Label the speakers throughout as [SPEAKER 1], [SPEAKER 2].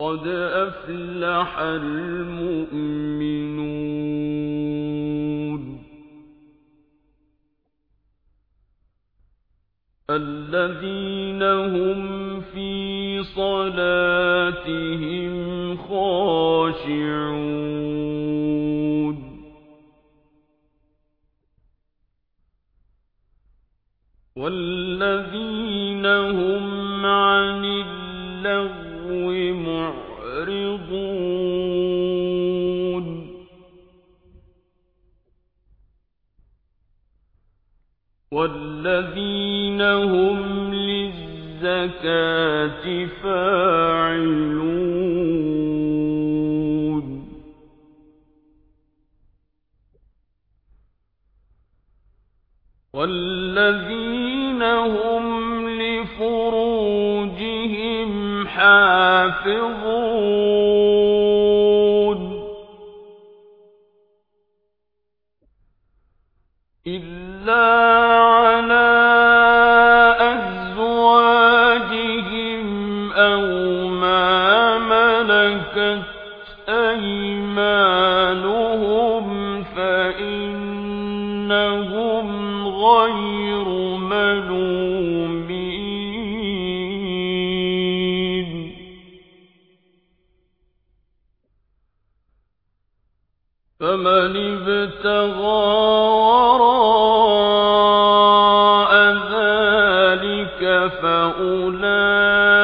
[SPEAKER 1] قَدْ أَفْلَحَ الْمُؤْمِنُونَ الَّذِينَ هُمْ فِي صَلَاتِهِمْ خَاشِعُونَ وَالَّذِينَ هُمْ وَالَّذِينَ هُمْ لِلزَّكَاةِ فَاعِلُونَ. وَالَّذِينَ هُمْ لِفُرُوجِهِمْ حَافِظُونَ. فَإِنَّهُمْ غَيْرُ مَلُومِينَ. فَمَنِ ابْتَغَىٰ وَرَاءَ ذَٰلِكَ فَأُولَٰئِكَ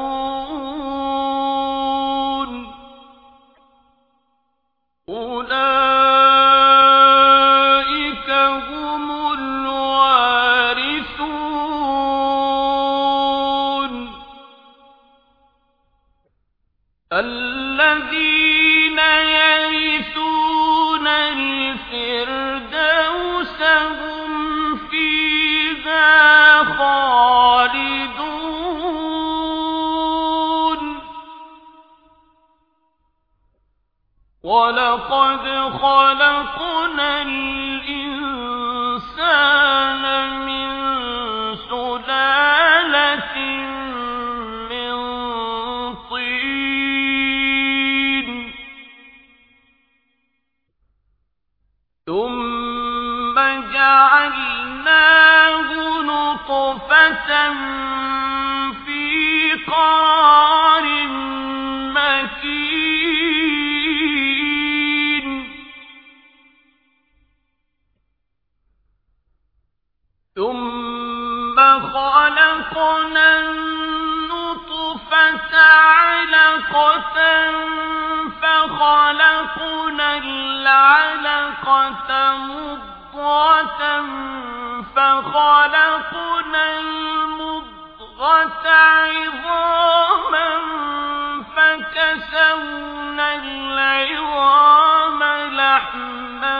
[SPEAKER 1] وَلَقَدْ خَلَقْنَا الْإِنسَانَ ثُمَّ جَعَلْنَاهُ نُطْفَةً فِي قَرَارٍ مَّكِينٍ ثُمَّ خَلَقْنَا النُّطْفَةَ عَلَقَةً فَخَلَقْنَا مُضْغَةً فَخَلَقْنَا الْمُضْغَةَ عِظَامًا فَكَسَوْنَا الْعِظَامَ لَحْمًا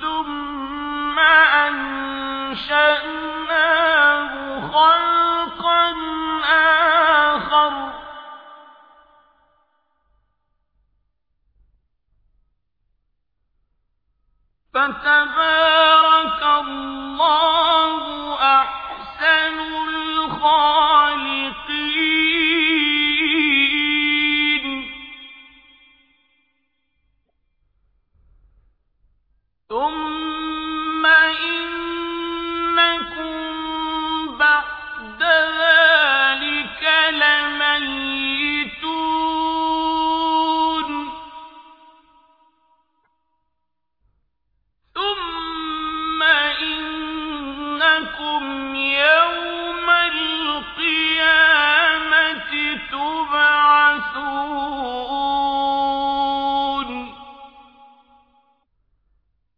[SPEAKER 1] ثُمَّ أَنشَأْنَاهُ فَتَبَارَكَ اللَّهُ تُبْعَثُونَ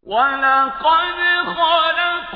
[SPEAKER 1] ولقد خلقنا